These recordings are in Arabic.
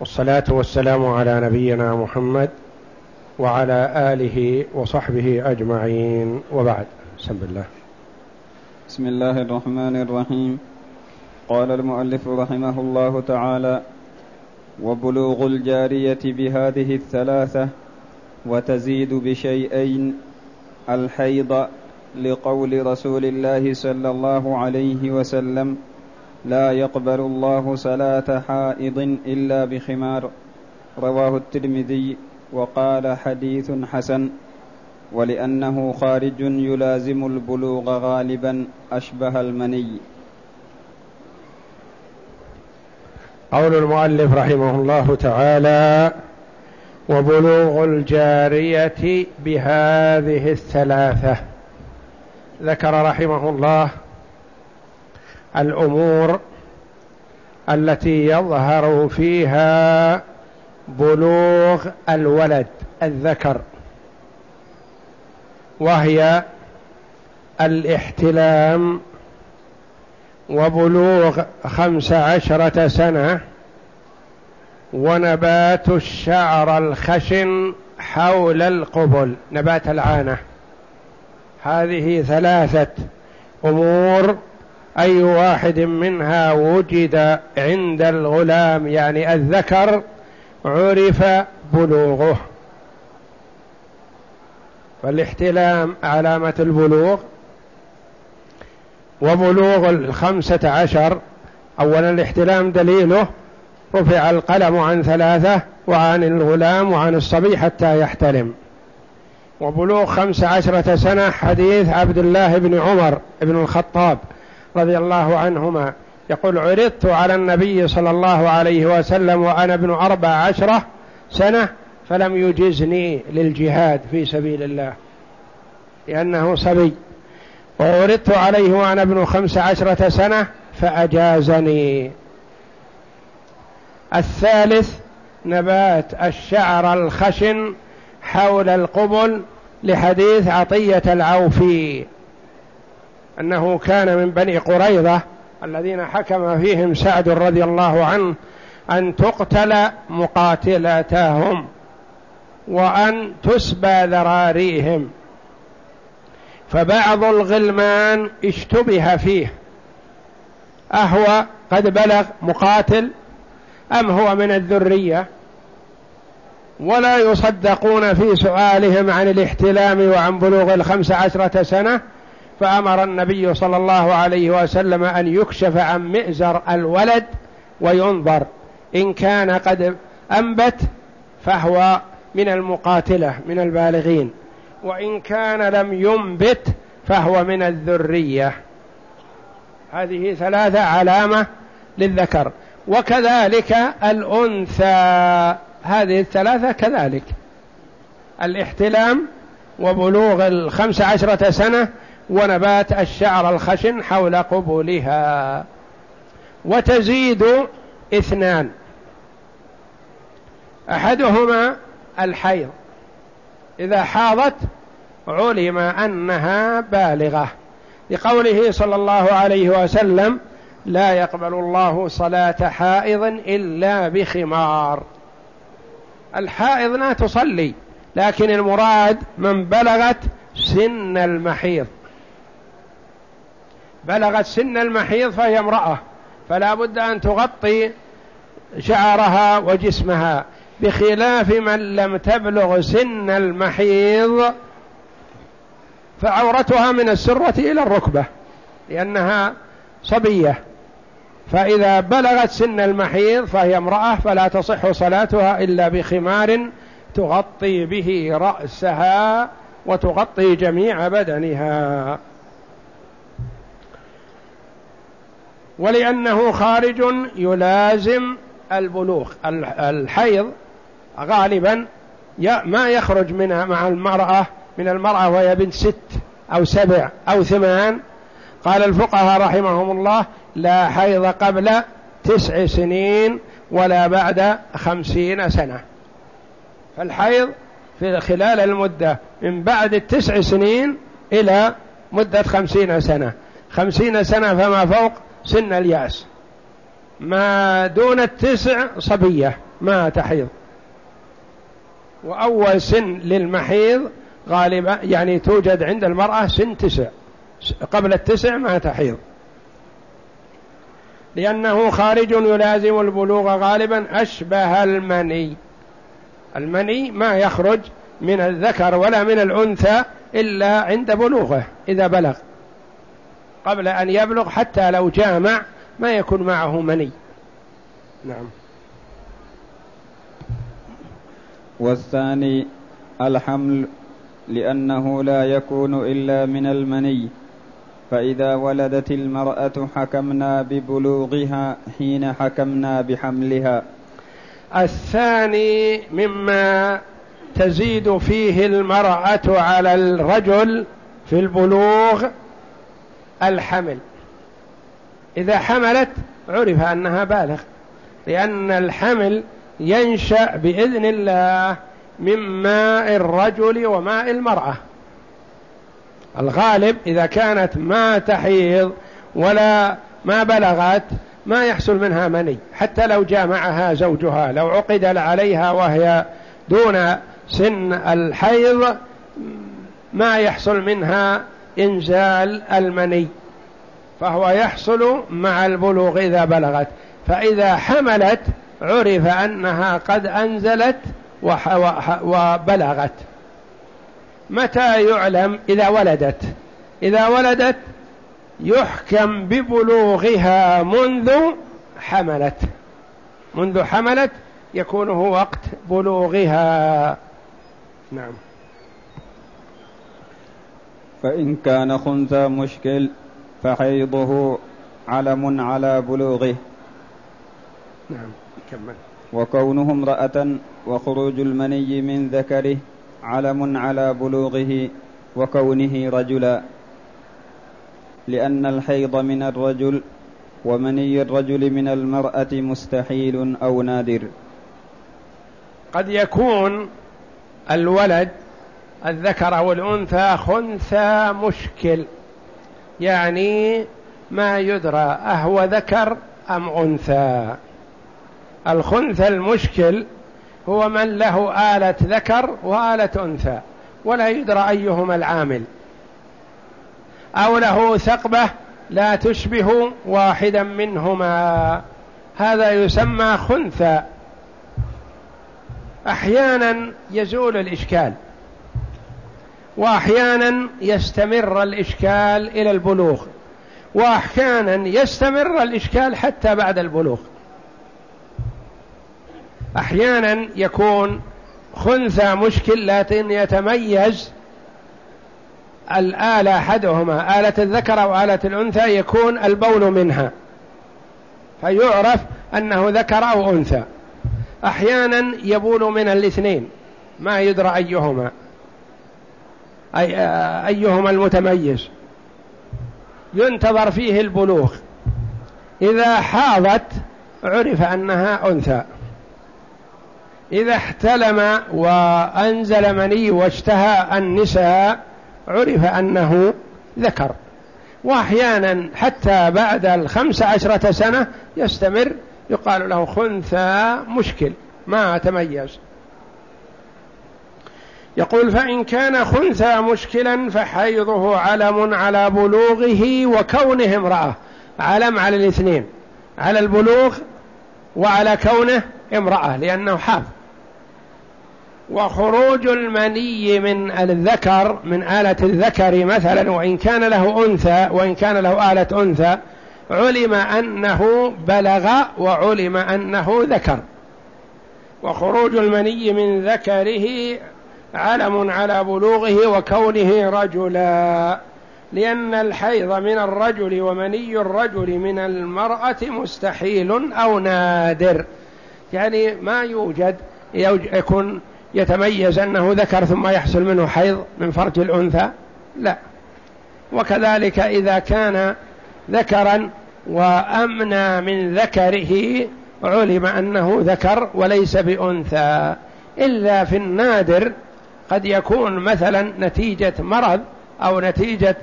والصلاة والسلام على نبينا محمد وعلى آله وصحبه أجمعين. وبعد. بسم الله. بسم الله الرحمن الرحيم. قال المؤلف رحمه الله تعالى وبلوغ الجارية بهذه الثلاثة وتزيد بشيئين الحيض لقول رسول الله صلى الله عليه وسلم لا يقبل الله صلاة حائض إلا بخمار. رواه الترمذي وقال حديث حسن ولأنه خارج يلازم البلوغ غالبا أشبه المني. قول المؤلف رحمه الله تعالى وبلوغ الجارية بهذه الثلاثة. ذكر رحمه الله الأمور التي يظهر فيها بلوغ الولد الذكر وهي الاحتلام وبلوغ خمس عشرة سنة ونبات الشعر الخشن حول القبل نبات العانة. هذه ثلاثة أمور أي واحد منها وجد عند الغلام يعني الذكر عرف بلوغه. فالاحتلام علامة البلوغ. وبلوغ الخمسة عشر أولا الاحتلام دليله. رفع القلم عن ثلاثة وعن الغلام وعن الصبي حتى يحتلم. وبلوغ خمس عشرة سنة حديث عبد الله بن عمر بن الخطاب. رضي الله عنهما. يقول عرضت على النبي صلى الله عليه وسلم وأنا ابن أربع عشرة سنة فلم يجزني للجهاد في سبيل الله. لأنه صبي. وعرضت عليه وأنا ابن خمس عشرة سنة فأجازني. الثالث نبات الشعر الخشن حول القبل لحديث عطية العوفي. أنه كان من بني قريظة الذين حكم فيهم سعد رضي الله عنه أن تقتل مقاتلتهم وأن تسبى ذراريهم. فبعض الغلمان اشتبه فيه. أهو قد بلغ مقاتل أم هو من الذرية؟ ولا يصدقون في سؤالهم عن الاحتلام وعن بلوغ الخمس عشرة سنة فأمر النبي صلى الله عليه وسلم أن يكشف عن مئزر الولد وينظر إن كان قد أنبت فهو من المقاتلة من البالغين وإن كان لم ينبت فهو من الذرية. هذه ثلاثة علامة للذكر. وكذلك الأنثى هذه الثلاثة كذلك. الاحتلام وبلوغ الخمس عشرة سنة ونبات الشعر الخشن حول قبولها. وتزيد إثنان. أحدهما الحيض. إذا حاضت علم أنها بالغة. لقوله صلى الله عليه وسلم لا يقبل الله صلاة حائض إلا بخمار. الحائض لا تصلي لكن المراد من بلغت سن المحيض. بلغت سن المحيض فهي امرأة فلا بد أن تغطي شعرها وجسمها. بخلاف من لم تبلغ سن المحيض فعورتها من السرة إلى الركبة لأنها صبية. فإذا بلغت سن المحيض فهي امرأة فلا تصح صلاتها إلا بخمار تغطي به رأسها وتغطي جميع بدنها. ولأنه خارج يلازم البلوغ. الحيض غالبا ما يخرج منها مع المرأة من المرأة وهي بنت ست أو سبع أو ثمان. قال الفقهاء رحمهم الله لا حيض قبل تسع سنين ولا بعد خمسين سنة. فالحيض في خلال المدة من بعد التسع سنين إلى مدة خمسين سنة. خمسين سنة فما فوق سن الياس. ما دون التسع صبية ما تحيض. وأول سن للمحيض غالبا يعني توجد عند المرأة سن تسع. قبل التسع ما تحيض. لأنه خارج يلازم البلوغ غالبا أشبه المني. المني ما يخرج من الذكر ولا من الأنثى إلا عند بلوغه إذا بلغ. قبل أن يبلغ حتى لو جامع ما يكون معه مني. نعم. والثاني الحمل لأنه لا يكون إلا من المني. فإذا ولدت المرأة حكمنا ببلوغها حين حكمنا بحملها. الثاني مما تزيد فيه المرأة على الرجل في البلوغ الحمل. إذا حملت عرف أنها بالغ لأن الحمل ينشأ بإذن الله من ماء الرجل وماء المرأة. الغالب إذا كانت ما تحيض ولا ما بلغت ما يحصل منها مني حتى لو جامعها زوجها لو عقد عليها وهي دون سن الحيض ما يحصل منها إنزال المني فهو يحصل مع البلوغ إذا بلغت. فإذا حملت عرف أنها قد أنزلت وبلغت. متى يعلم؟ إذا ولدت. إذا ولدت يحكم ببلوغها منذ حملت. منذ حملت يكون هو وقت بلوغها. نعم. فإن كان خنثى مشكل فحيضه علم على بلوغه. نعم كمل. وكونه امرأة وخروج المني من ذكره علم على بلوغه وكونه رجلا. لأن الحيض من الرجل ومني الرجل من المرأة مستحيل أو نادر. قد يكون الولد الذكر أو الأنثى خنثى مشكل. يعني ما يدرى أهو ذكر أم أنثى. الخنثى المشكل هو من له آلة ذكر وآلة أنثى ولا يدرى أيهما العامل. أو له ثقبة لا تشبه واحدا منهما. هذا يسمى خنثى. أحيانا يزول الإشكال. وأحيانا يستمر الإشكال إلى البلوغ وأحيانا يستمر الإشكال حتى بعد البلوغ. أحيانا يكون خنثى مشكل لكن يتميز الآلة أحدهما آلة الذكر أو آلة الأنثى يكون البول منها. فيعرف أنه ذكر أو أنثى. أحيانا يبول من الاثنين ما يدرى أيهما. أي أيهما المتميز؟ ينتظر فيه البلوغ. إذا حاضت عرف أنها أنثى. إذا احتلم وأنزل مني واشتهى النساء عرف أنه ذكر. وأحيانا حتى بعد الخمس عشرة سنة يستمر يقال له خنثى مشكل ما تميز. يقول فإن كان خنثى مشكلا فحيضه علم على بلوغه وكونه امرأة. علم على الاثنين على البلوغ وعلى كونه امرأة لأنه حاض وخروج المني من الذكر من آلة الذكر مثلا وإن كان له أنثى وإن كان له آلة أنثى علم أنه بلغ وعلم أنه ذكر. وخروج المني من ذكره علم على بلوغه وكونه رجلا لأن الحيض من الرجل ومني الرجل من المرأة مستحيل أو نادر. يعني ما يوجد يكون يتميز أنه ذكر ثم يحصل منه حيض من فرج الأنثى؟ لا. وكذلك إذا كان ذكرا وأمنى من ذكره علم أنه ذكر وليس بأنثى. إلا في النادر قد يكون مثلا نتيجة مرض أو نتيجة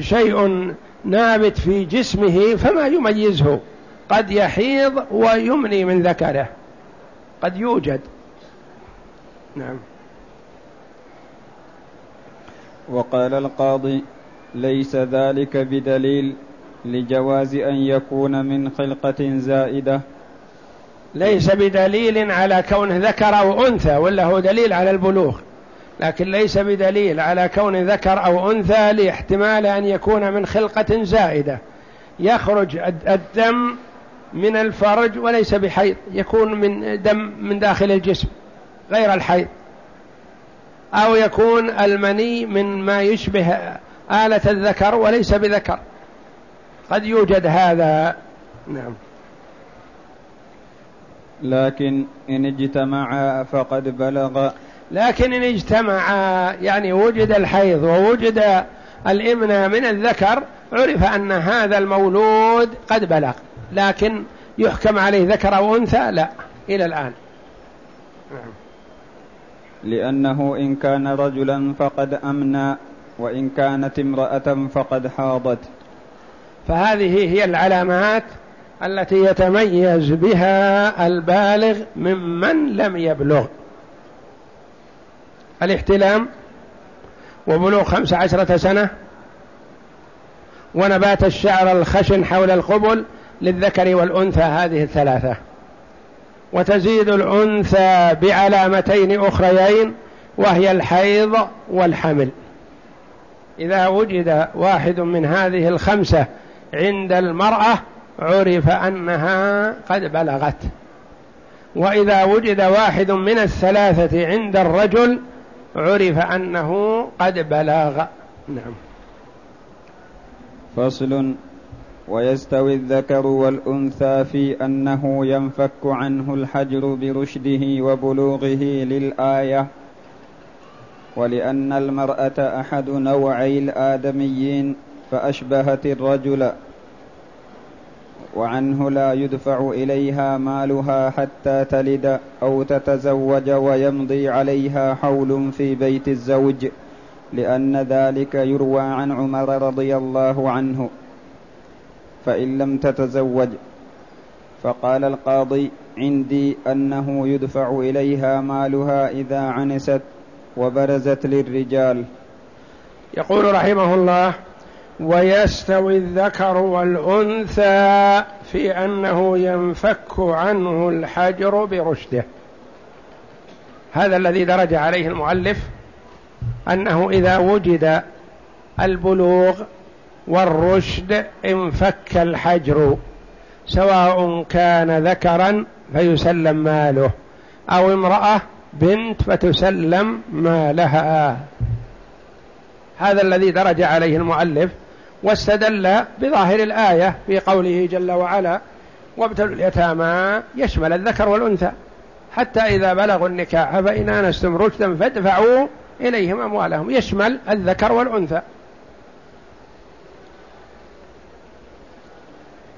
شيء نابت في جسمه فما يميزه. قد يحيض ويمني من ذكره. قد يوجد. نعم. وقال القاضي ليس ذلك بدليل لجواز أن يكون من خلقة زائدة. ليس بدليل على كونه ذكر أو أنثى ولا هو دليل على البلوغ. لكن ليس بدليل على كون ذكر أو أنثى لاحتمال أن يكون من خلقة زائدة. يخرج الدم من الفرج وليس بحيض يكون من دم من داخل الجسم غير الحيض. أو يكون المني من ما يشبه آلة الذكر وليس بذكر. قد يوجد هذا. نعم. لكن إن اجتمعا فقد بلغ لكن إن اجتمعا يعني وجد الحيض ووجد الإمنى من الذكر عرف أن هذا المولود قد بلغ لكن يحكم عليه ذكر أو أنثى لا إلى الآن. نعم لأنه إن كان رجلا فقد أمنى وإن كانت امرأة فقد حاضت. فهذه هي العلامات التي يتميز بها البالغ ممن لم يبلغ. الاحتلام وبلوغ خمس عشرة سنة ونبات الشعر الخشن حول القبل للذكر والأنثى هذه الثلاثة. وتزيد الأنثى بعلامتين أخريين وهي الحيض والحمل. إذا وجد واحد من هذه الخمسة عند المرأة عرف أنها قد بلغت. وإذا وجد واحد من الثلاثة عند الرجل عرف أنه قد بلغ. نعم. فصل. ويستوي الذكر والأنثى في أنه ينفك عنه الحجر برشده وبلوغه للآية. ولأن المرأة أحد نوعي الآدميين فأشبهت الرجل وعنه لا يدفع إليها مالها حتى تلد أو تتزوج ويمضي عليها حول في بيت الزوج لأن ذلك يروى عن عمر رضي الله عنه. فإن لم تتزوج فقال القاضي عندي أنه يدفع إليها مالها إذا عنست وبرزت للرجال. يقول رحمه الله ويستوي الذكر والأنثى في أنه ينفك عنه الحجر برشده. هذا الذي درج عليه المؤلف أنه إذا وجد البلوغ والرشد انفك الحجر سواء كان ذكرا فيسلم ماله أو امرأة بنت فتسلم مالها. هذا الذي درج عليه المؤلف واستدل بظاهر الآية في قوله جل وعلا وابتلوا اليتامى يشمل الذكر والأنثى حتى إذا بلغوا النكاح فإن آنستم رشدا فادفعوا إليهم أموالهم يشمل الذكر والأنثى.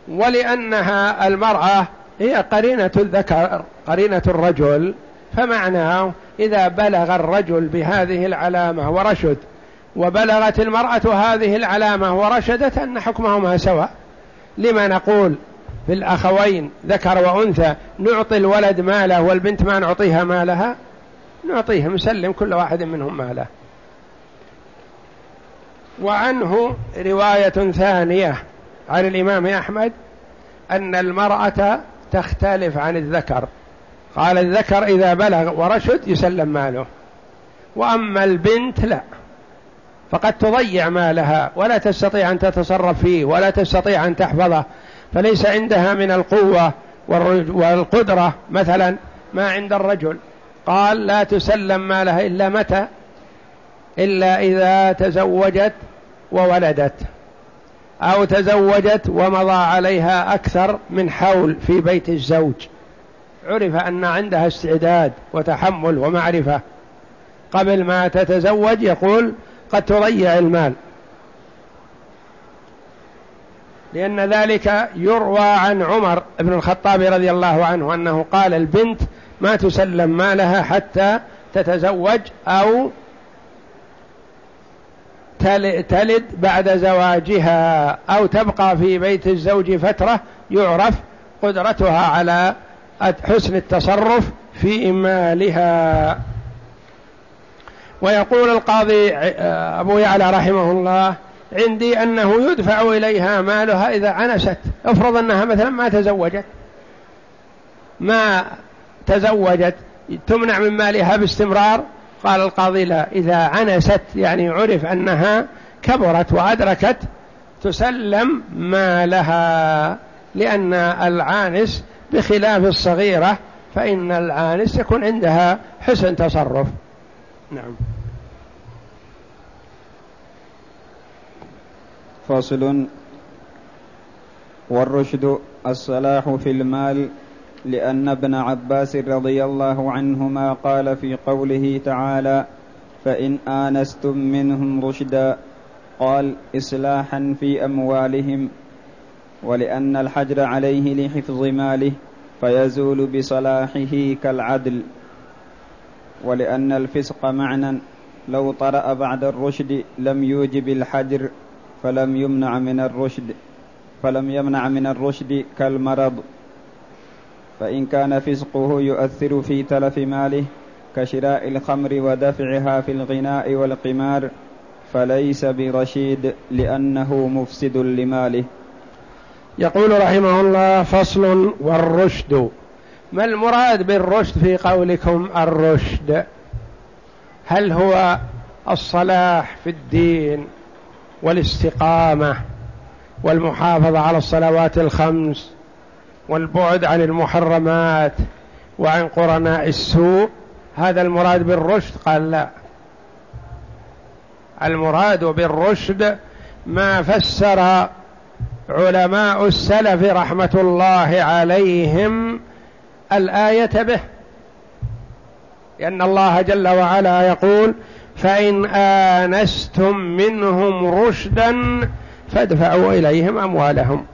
ولأنها المرأة هي قرينة الذكر قرينة الرجل فمعناه إذا بلغ الرجل بهذه العلامة ورشد وبلغت المرأة هذه العلامة ورشدت أن حكمهما سواء. لما نقول في الأخوين ذكر وأنثى نعطي الولد ماله والبنت ما نعطيها مالها؟ نعطيهم نسلم كل واحد منهم ماله. وعنه رواية ثانية عن الإمام أحمد أن المرأة تختلف عن الذكر. قال الذكر إذا بلغ ورشد يسلم ماله. وأما البنت لا. فقد تضيع مالها ولا تستطيع أن تتصرف فيه ولا تستطيع أن تحفظه فليس عندها من القوة والقدرة. مثلا ما عند الرجل. قال لا تسلم مالها إلا متى؟ إلا إذا تزوجت وولدت أو تزوجت ومضى عليها أكثر من حول في بيت الزوج. عرف أن عندها استعداد وتحمل ومعرفة. قبل ما تتزوج يقول قد تضيع المال. لأن ذلك يروى عن عمر بن الخطاب رضي الله عنه أنه قال البنت ما تسلم مالها حتى تتزوج أو تلد بعد زواجها أو تبقى في بيت الزوج فترة يعرف قدرتها على حسن التصرف في مالها. ويقول القاضي أبو يعلى رحمه الله عندي أنه يدفع إليها مالها إذا عنست. افرض أنها مثلا ما تزوجت. ما تزوجت تمنع من مالها باستمرار. قال القاضي لا إذا عنست يعني عرف أنها كبرت وأدركت تسلم مالها لأن العانس بخلاف الصغيرة فإن العانس يكون عندها حسن تصرف. نعم. فصل والرشد الصلاح في المال لأن ابن عباس رضي الله عنهما قال في قوله تعالى فإن آنستم منهم رشدا قال إصلاحا في أموالهم ولأن الحجر عليه لحفظ ماله فيزول بصلاحه كالعدل ولأن الفسق معنى لو طرأ بعد الرشد لم يوجب الحجر فلم يمنع من الرشد فلم يمنع من الرشد كالمرض. فإن كان فسقه يؤثر في تلف ماله كشراء الخمر ودفعها في الغناء والقمار فليس برشيد لأنه مفسد لماله. يقول رحمه الله فصل والرشد. ما المراد بالرشد في قولكم الرشد؟ هل هو الصلاح في الدين والاستقامة والمحافظة على الصلوات الخمس والبعد عن المحرمات وعن قرناء السوء؟ هذا المراد بالرشد؟ قال لا. المراد بالرشد ما فسر علماء السلف رحمة الله عليهم الآية به. لأن الله جل وعلا يقول فإن آنستم منهم رشدا فادفعوا إليهم أموالهم.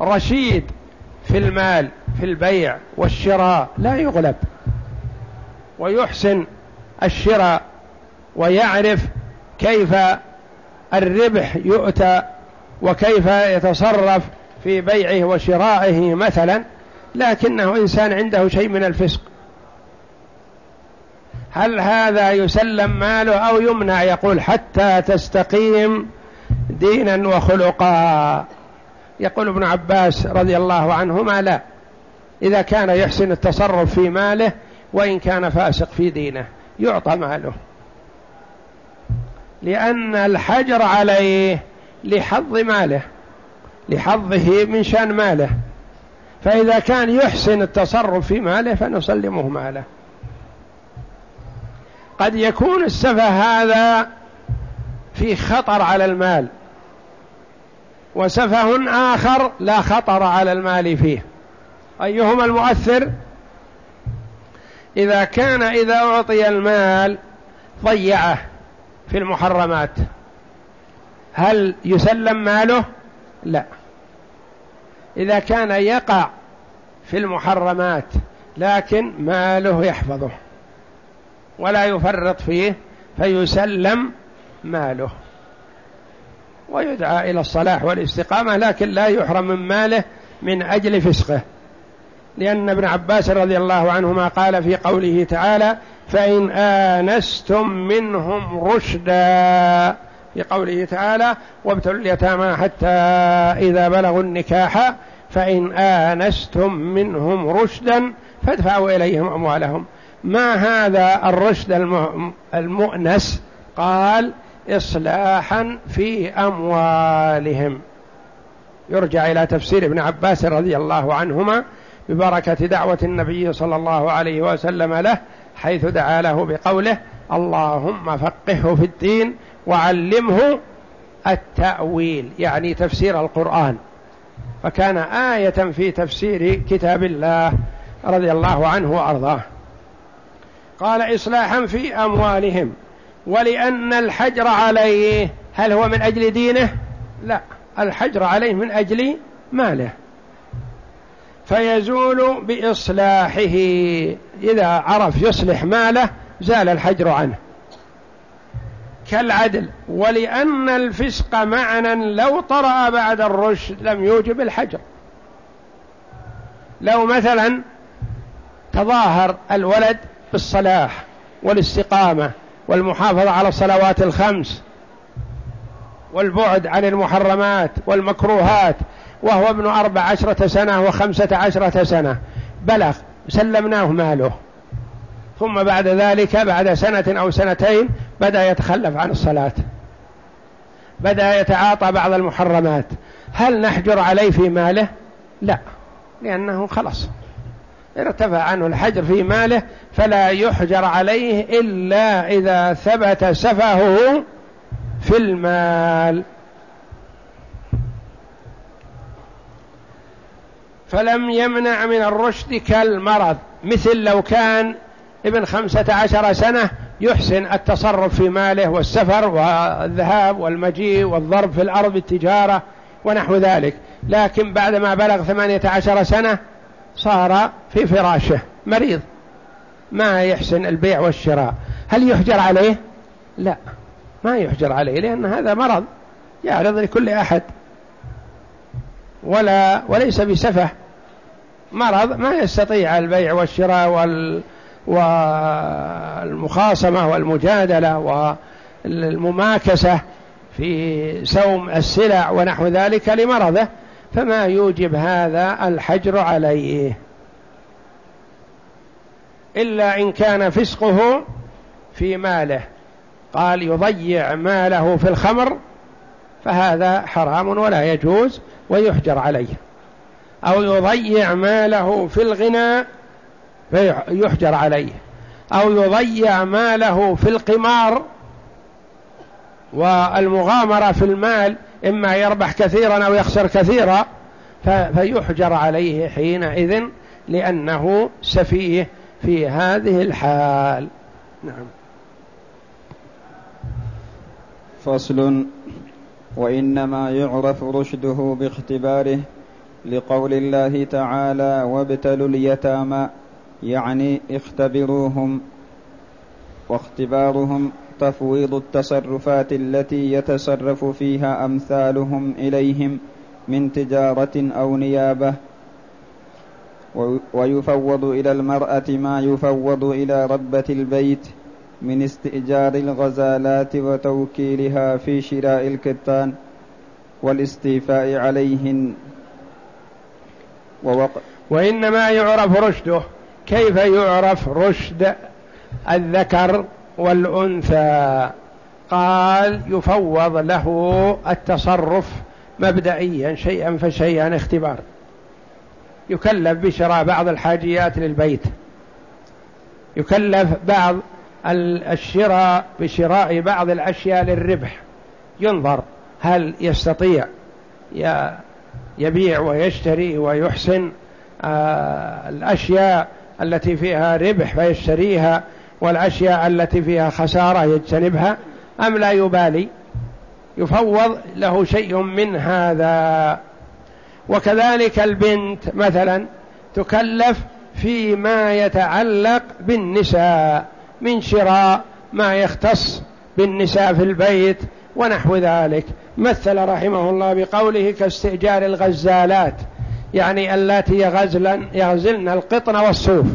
رشيد في المال في البيع والشراء لا يغلب. ويحسن الشراء ويعرف كيف الربح يؤتى وكيف يتصرف في بيعه وشرائه مثلا لكنه إنسان عنده شيء من الفسق. هل هذا يسلم ماله أو يمنع؟ يقول حتى تستقيم دينا وخلقا. يقول ابن عباس رضي الله عنهما لا. إذا كان يحسن التصرف في ماله وإن كان فاسق في دينه يعطى ماله. لأن الحجر عليه لحظ ماله. لحظه من شان ماله. فإذا كان يحسن التصرف في ماله فنسلمه ماله. قد يكون السفه هذا في خطر على المال. وسفه آخر لا خطر على المال فيه. أيهما المؤثر؟ إذا كان إذا أعطي المال ضيعه في المحرمات. هل يسلم ماله؟ لا. إذا كان يقع في المحرمات لكن ماله يحفظه ولا يفرط فيه فيسلم ماله ويدعى إلى الصلاح والاستقامة لكن لا يحرم من ماله من أجل فسقه. لأن ابن عباس رضي الله عنهما قال في قوله تعالى فإن آنستم منهم رشدا في قوله تعالى وابتلوا اليتامى حتى إذا بلغوا النكاح فإن آنستم منهم رشدا فادفعوا إليهم أموالهم. ما هذا الرشد المؤنس؟ قال إصلاحا في أموالهم. يرجع إلى تفسير ابن عباس رضي الله عنهما ببركة دعوة النبي صلى الله عليه وسلم له حيث دعا له بقوله اللهم فقهه في الدين وعلمه التأويل يعني تفسير القرآن. فكان آية في تفسير كتاب الله رضي الله عنه وأرضاه. قال إصلاحا في أموالهم. ولأن الحجر عليه هل هو من أجل دينه؟ لا الحجر عليه من أجل ماله. فيزول بإصلاحه. إذا عرف يصلح ماله زال الحجر عنه. كالعدل. ولأن الفسق معنى لو طرأ بعد الرشد لم يوجب الحجر. لو مثلا تظاهر الولد بالصلاح والاستقامة والمحافظة على الصلوات الخمس والبعد عن المحرمات والمكروهات وهو ابن أربع عشرة سنة وخمسة عشرة سنة بلغ سلمناه ماله. ثم بعد ذلك بعد سنة أو سنتين بدأ يتخلف عن الصلاة. بدأ يتعاطى بعض المحرمات. هل نحجر عليه في ماله؟ لا لأنه خلص ارتفع عنه الحجر في ماله فلا يحجر عليه إلا إذا ثبت سفهه في المال. فلم يمنع من الرشد كالمرض مثل لو كان ابن خمسة عشر سنة يحسن التصرف في ماله والسفر والذهاب والمجيء والضرب في الأرض بالتجارة ونحو ذلك. لكن بعدما بلغ ثمانية عشر سنة صار في فراشه مريض. ما يحسن البيع والشراء. هل يحجر عليه؟ لا ما يحجر عليه لأن هذا مرض يعرض لكل أحد. ولا وليس بسفه. مرض ما يستطيع البيع والشراء وال والمخاصمة والمجادلة والمماكسة في سوم السلع ونحو ذلك لمرضه فما يوجب هذا الحجر عليه. إلا إن كان فسقه في ماله. قال يضيع ماله في الخمر فهذا حرام ولا يجوز ويحجر عليه. أو يضيع ماله في الغنى فيحجر عليه أو يضيع ماله في القمار والمغامرة في المال إما يربح كثيرا أو يخسر كثيرا فيحجر عليه حينئذ لأنه سفيه في هذه الحال. نعم. فصل. وإنما يعرف رشده باختباره لقول الله تعالى وابتلوا اليتامى يعني اختبروهم واختبارهم تفويض التصرفات التي يتصرف فيها أمثالهم إليهم من تجارة أو نيابة ويفوض إلى المرأة ما يفوض إلى ربة البيت من استئجار الغزالات وتوكيلها في شراء الكتان والاستيفاء عليهن. ووق... وإنما يعرف رشده. كيف يعرف رشد الذكر والأنثى؟ قال يفوض له التصرف مبدئيا شيئا فشيئا اختبار. يكلف بشراء بعض الحاجيات للبيت. يكلف بعض الشراء بشراء بعض الأشياء للربح. ينظر هل يستطيع يبيع ويشتري ويحسن آه، الأشياء التي فيها ربح فيشتريها والأشياء التي فيها خسارة يجتنبها أم لا يبالي؟ يفوض له شيء من هذا. وكذلك البنت مثلا تكلف فيما يتعلق بالنساء من شراء ما يختص بالنساء في البيت ونحو ذلك. مثل رحمه الله بقوله كاستئجار الغزالات. يعني اللاتي يغزلن يغزلن القطن والصوف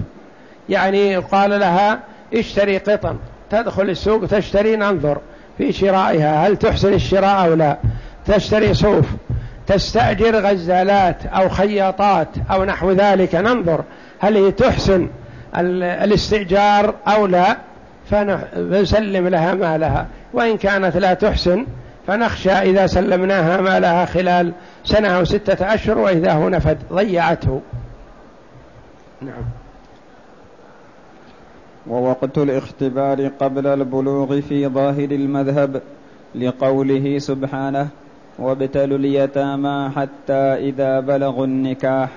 يعني قال لها اشتري قطن. تدخل السوق تشتري ننظر في شرائها هل تحسن الشراء أو لا؟ تشتري صوف تستأجر غزالات أو خياطات أو نحو ذلك ننظر هل هي تحسن الاستئجار أو لا. فنسلم لها مالها. وإن كانت لا تحسن فنخشى إذا سلمناها مالها خلال سنة أو ستة أشهر وإذا هو نفد ضيعته. نعم. ووقت الاختبار قبل البلوغ في ظاهر المذهب لقوله سبحانه وابتلوا اليتامى حتى إذا بلغوا النكاح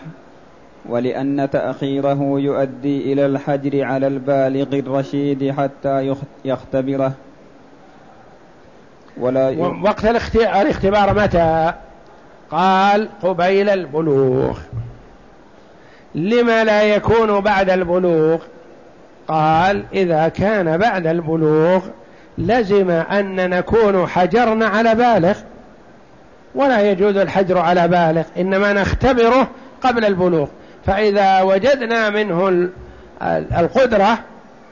ولأن تأخيره يؤدي إلى الحجر على البالغ الرشيد حتى يختبره. ولا وقت الاختبار متى؟ قال قبيل البلوغ. لما لا يكون بعد البلوغ؟ قال إذا كان بعد البلوغ لزم أن نكون حجرنا على بالغ. ولا يجوز الحجر على بالغ إنما نختبره قبل البلوغ. فإذا وجدنا منه القدرة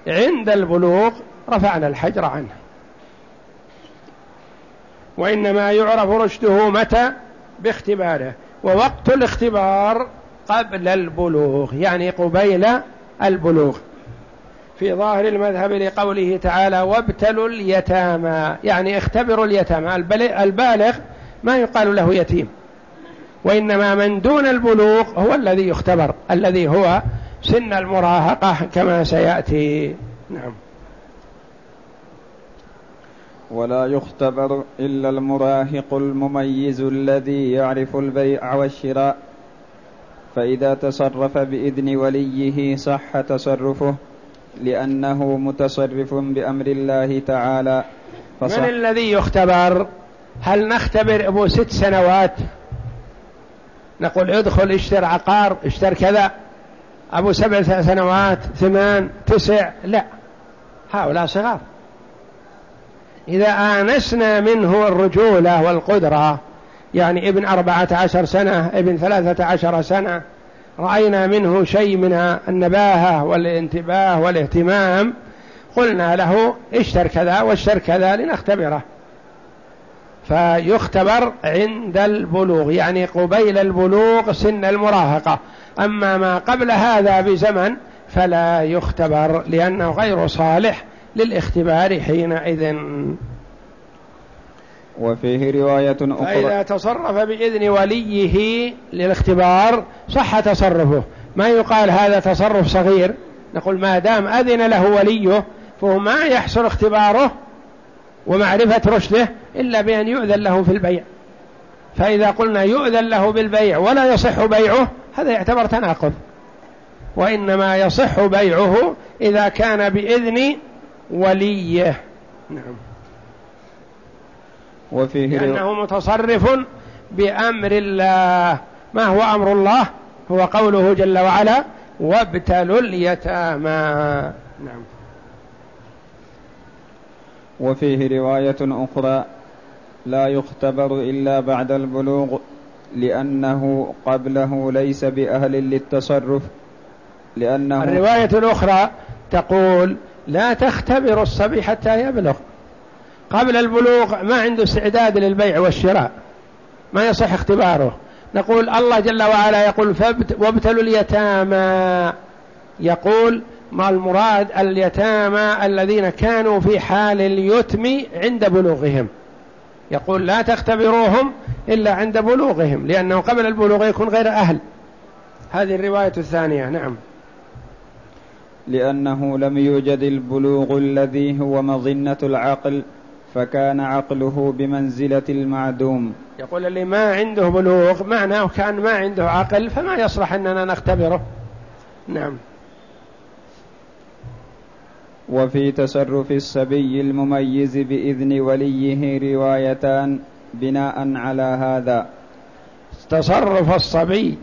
عند البلوغ رفعنا الحجر عنه. وإنما يعرف رشده متى؟ باختباره. ووقت الاختبار قبل البلوغ يعني قبيل البلوغ. في ظاهر المذهب لقوله تعالى وابتلوا اليتامى. يعني اختبروا اليتامى. البالغ ما يقال له يتيم. وإنما من دون البلوغ هو الذي يختبر الذي هو سن المراهقة كما سيأتي. نعم. ولا يختبر إلا المراهق المميز الذي يعرف البيع والشراء. فإذا تصرف بإذن وليه صح تصرفه لأنه متصرف بأمر الله تعالى. فصح. من الذي يختبر؟ هل نختبر أبو ست سنوات؟ نقول ادخل اشتر عقار اشتر كذا. أبو سبع سنوات ثمان تسع لا. هؤلاء صغار. إذا آنسنا منه الرجولة والقدرة يعني ابن أربعة عشر سنة ابن ثلاثة عشر سنة رأينا منه شيء من النباهة والانتباه والاهتمام قلنا له اشتر كذا واشتر كذا لنختبره. فيختبر عند البلوغ يعني قبيل البلوغ سن المراهقة. أما ما قبل هذا بزمن فلا يختبر لأنه غير صالح. للاختبار حينئذ. وفيه رواية أخرى. فإذا تصرف بإذن وليه للاختبار صح تصرفه. ما يقال هذا تصرف صغير. نقول ما دام أذن له وليه فهو ما يحصل اختباره ومعرفة رشده إلا بأن يؤذن له في البيع. فإذا قلنا يؤذن له بالبيع ولا يصح بيعه هذا يعتبر تناقض. وإنما يصح بيعه إذا كان بإذن وليه. نعم. وفيه لأنه متصرف بأمر الله. ما هو أمر الله؟ هو قوله جل وعلا وابتلوا اليتامى. نعم. وفيه رواية أخرى لا يختبر إلا بعد البلوغ لأنه قبله ليس بأهل للتصرف لأنه الرواية الأخرى تقول لا تختبر الصبي حتى يبلغ. قبل البلوغ ما عنده استعداد للبيع والشراء. ما يصح اختباره. نقول الله جل وعلا يقول وابتلوا اليتامى. يقول ما المراد اليتامى الذين كانوا في حال اليتم عند بلوغهم يقول لا تختبروهم إلا عند بلوغهم لأنه قبل البلوغ يكون غير أهل. هذه الرواية الثانية. نعم. لأنه لم يوجد البلوغ الذي هو مظنة العقل فكان عقله بمنزلة المعدوم. يقول اللي ما عنده بلوغ معناه كان ما عنده عقل فما يصلح أننا نختبره. نعم. وفي تصرف الصبي المميز بإذن وليه روايتان بناء على هذا. تصرف الصبي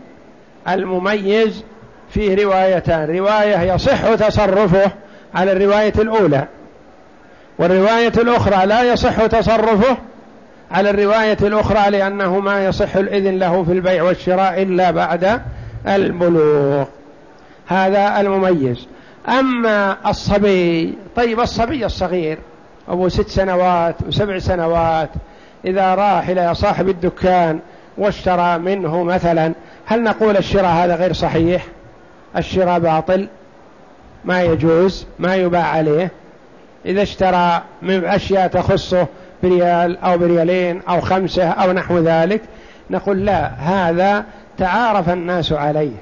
المميز فيه روايتان. رواية يصح تصرفه على الرواية الأولى. والرواية الأخرى لا يصح تصرفه على الرواية الأخرى لأنه ما يصح الإذن له في البيع والشراء إلا بعد البلوغ. هذا المميز. أما الصبي طيب الصبي الصغير أبو ست سنوات وسبع سنوات إذا راح إلى صاحب الدكان واشترى منه مثلا هل نقول الشراء هذا غير صحيح؟ الشراء باطل ما يجوز ما يباع عليه. إذا اشترى من أشياء تخصه بريال أو بريالين أو خمسة أو نحو ذلك نقول لا هذا تعارف الناس عليه.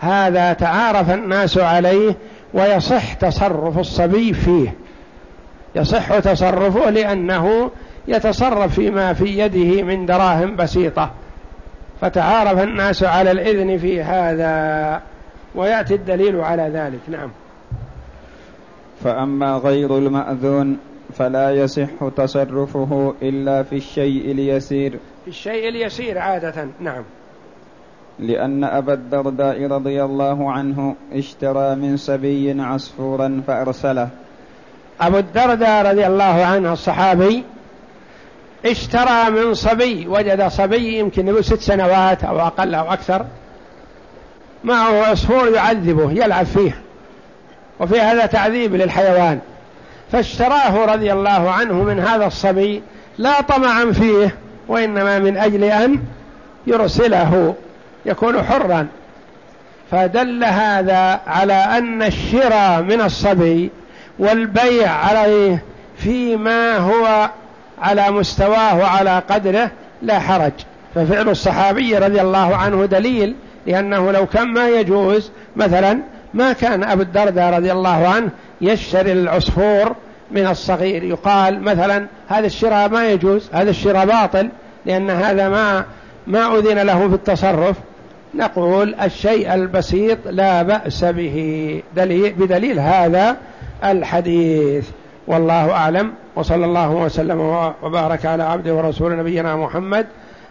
هذا تعارف الناس عليه ويصح تصرف الصبي فيه. يصح تصرفه لأنه يتصرف فيما في يده من دراهم بسيطة. فتعارف الناس على الإذن في هذا. ويأتي الدليل على ذلك. نعم. فأما غير المأذون فلا يصح تصرفه إلا في الشيء اليسير. في الشيء اليسير عادة. نعم. لأن أبا الدرداء رضي الله عنه اشترى من صبي عصفورا فأرسله. أبو الدرداء رضي الله عنه الصحابي اشترى من صبي وجد صبي يمكن له ست سنوات أو أقل أو أكثر معه عصفور يعذبه يلعب فيه وفي هذا تعذيب للحيوان. فاشتراه رضي الله عنه من هذا الصبي لا طمعا فيه وإنما من أجل أن يرسله يكون حرا. فدل هذا على أن الشراء من الصبي والبيع عليه فيما هو على مستواه وعلى قدره لا حرج. ففعل الصحابي رضي الله عنه دليل لأنه لو كان ما يجوز مثلا ما كان أبو الدرداء رضي الله عنه يشتري العصفور من الصغير. يقال مثلا هذا الشراء ما يجوز هذا الشراء باطل لأن هذا ما ما أذن له في التصرف. نقول الشيء البسيط لا بأس به. دليل بدليل هذا الحديث. والله أعلم. وصلى الله وسلم وبارك على عبده ورسول نبينا محمد